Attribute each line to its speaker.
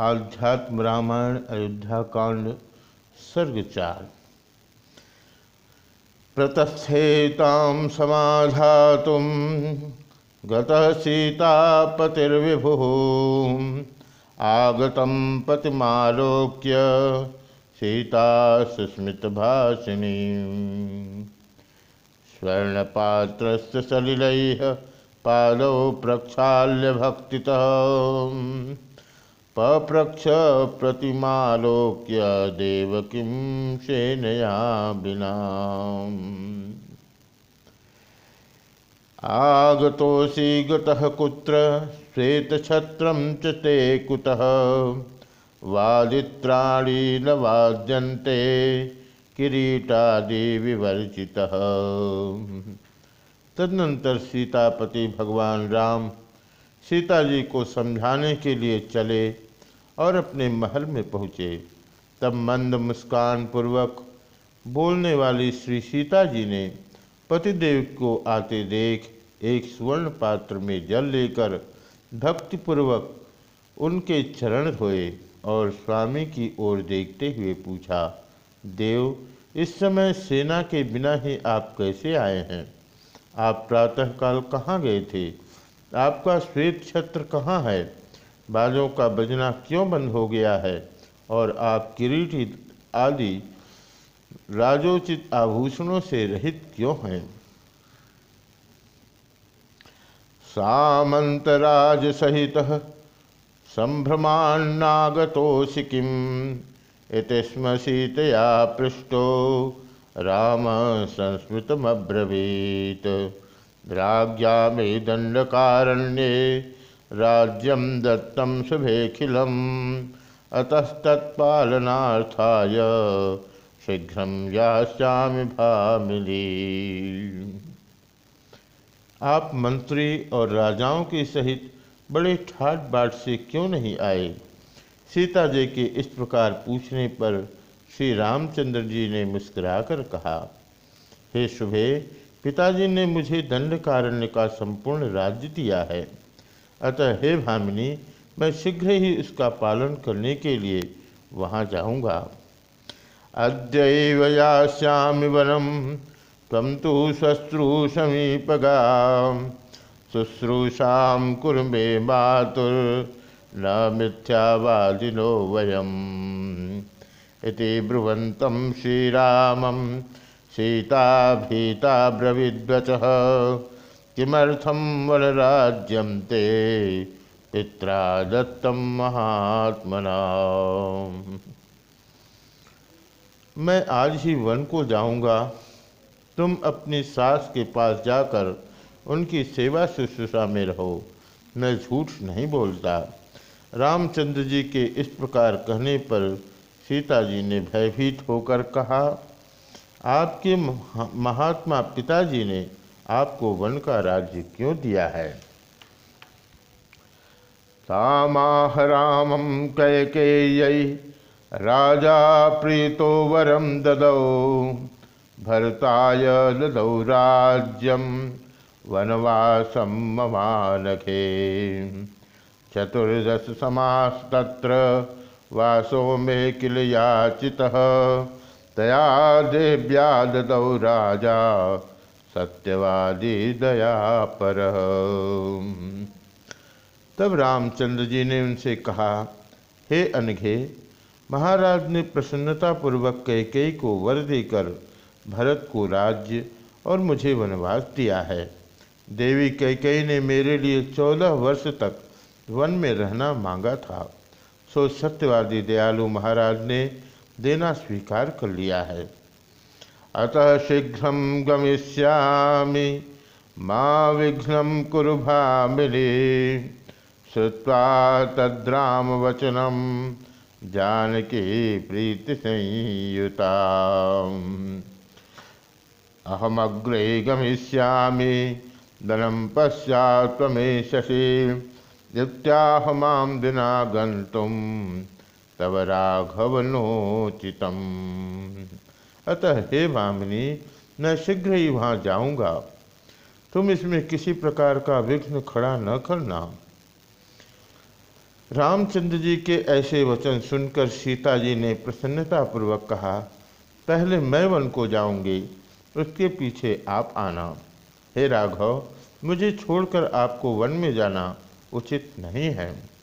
Speaker 1: आध्यात्म रामायण, अयोध्या कांड सर्ग चार प्रतस्थेतां समाधातुं गतः सीतापतिर्विभुः आगतं पतिमालोक्य सीता सुस्मितभाषिणी स्वर्णपात्रस्य सलिलैः पादौ प्रक्षाल्य भक्तितः पप्रक्ष प्रतिमालोक्य देवकीं सेनया विना। आगतोऽसि गतः कुत्र श्वेतछत्रं च ते कुतः? वादित्राणि न वाद्यन्ते, किरीटादि विवर्जितः। तदनंतर सीतापति भगवान राम सीता जी को समझाने के लिए चले। और अपने महल में पहुँचे। तब मंद मुस्कान पूर्वक बोलने वाली श्री सीता जी ने पतिदेव को आते देख एक स्वर्ण पात्र में जल लेकर भक्तिपूर्वक उनके चरण धोए और स्वामी की ओर देखते हुए पूछा, देव, इस समय सेना के बिना ही आप कैसे आए हैं? आप प्रातःकाल कहाँ गए थे? आपका श्वेत छत्र कहाँ है? बाजों का बजना क्यों बंद हो गया है? और आप किरीट आदि राजोचित आभूषणों से रहित क्यों हैं? सामंतराज सहित संभ्रमान्नागतोऽसि किम? इतिस्म सीतया पृष्ठो राम संस्मृतमब्रवीत। राज्ञा मे दंडकारण्ये राज्यम दत्तम शुभेखिलम अतस्तत्पालनार्थाय शीघ्र यास्यामि भामिली आप मंत्री और राजाओं के सहित बड़े ठाट बाट से क्यों नहीं आए? सीता जी के इस प्रकार पूछने पर श्री रामचंद्र जी ने मुस्कुराकर कहा, हे शुभे, पिताजी ने मुझे दंडकारण्य का संपूर्ण राज्य दिया है। अतः हे भामिनी, मैं शीघ्र ही उसका पालन करने के लिए वहाँ जाऊँगा। अद्यैव वनम तम तो समीपगा शुश्रूषा कुर्मे मातुर, न मिथ्यावादिनो वयम। इति ब्रुवन्तं श्रीरामं सीता भीता ब्रवीद्वचः किमर्थं वनराज्यं ते पित्रा दत्तं महात्मना। मैं आज ही वन को जाऊँगा। तुम अपनी सास के पास जाकर उनकी सेवा शुश्रूषा में रहो। मैं झूठ नहीं बोलता। रामचंद्र जी के इस प्रकार कहने पर सीता जी ने भयभीत होकर कहा, आपके महात्मा पिताजी ने आपको वन का राज्य क्यों दिया है? तामाह रामम कैकेयी, राजा प्रीतो वरम ददौ, भरताय ददौ राज्यम वनवासम ममानखे चतुर्दश समास्तत्र वासो मे किल याचितः तया देव्या ददौ राजा। सत्यवादी दया पर। तब रामचंद्र जी ने उनसे कहा, हे अनघे, महाराज ने प्रसन्नतापूर्वक कैकेयी को वर देकर भरत को राज्य और मुझे वनवास दिया है। देवी कैकेयी ने मेरे लिए चौदह वर्ष तक वन में रहना मांगा था। सो सत्यवादी दयालु महाराज ने देना स्वीकार कर लिया है। अतः शीघ्र गमिष्यामि। माँ विघ्न कुरु भामिले श्रुवा तद्राम वचनम जानकी प्रीति संयुता अहमग्रे गमिष्यामि। धनम पश्चात शशि। युक्त्याह माम विना गंतुम तब राघवनोचित अतः हे भामिनी मैं शीघ्र ही वहाँ जाऊँगा। तुम इसमें किसी प्रकार का विघ्न खड़ा न करना। रामचंद्र जी के ऐसे वचन सुनकर सीता जी ने प्रसन्नतापूर्वक कहा, पहले मैं वन को जाऊँगी, उसके पीछे आप आना। हे राघव, मुझे छोड़कर आपको वन में जाना उचित नहीं है।